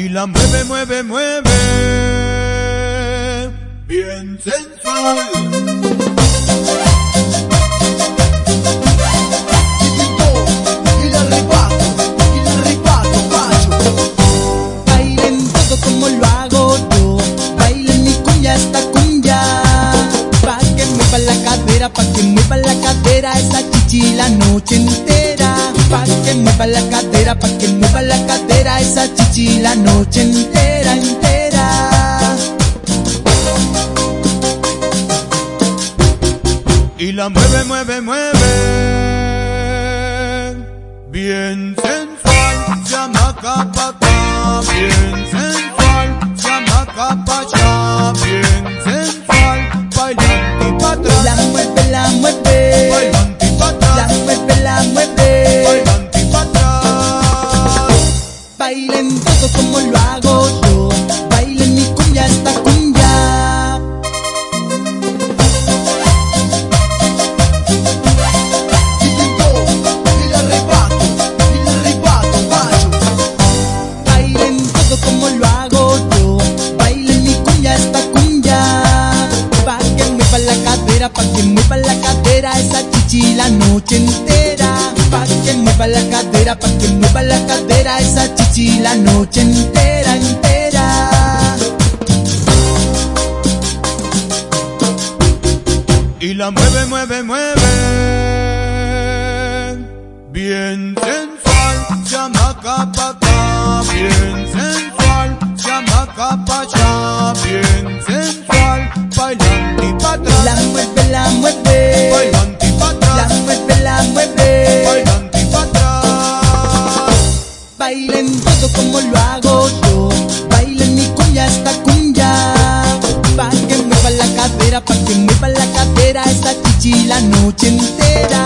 y la mueve, mueve, mueve. Bien sensual. Y la rebato, y la rebato, macho. Bailen todo como lo hago yo. Bailen mi cuña esta cuña. Pa' que mueva la cadera, pa' que mueva la cadera esa chichi la noche entera. Mueva la cadera, pa' que mueva la cadera esa chichi la noche entera, entera. y la mueve, mueve, mueve. Bien sensual, llama capata, Bailen todo como lo hago yo. Bailen mi cuña esta macho. Bailen todo como lo hago yo. Bailen mi cuña esta cuña. Pa' que mueva la cadera, pa' que mueva la cadera esa chichi la noche entera. Pa' mueva la cadera, pa' que mueva la cadera esa chichi la noche entera, entera. y la mueve, mueve, mueve. Bien sensual, llama capata, bien sensual, llama capachá, bien sensual, bailando y pa' La atrás, mueve, la mueve. Bailen todo como lo hago yo. Bailen mi cuña esta cuña. Pa' que mueva la cadera, pa' que mueva la cadera esta chichi la noche entera.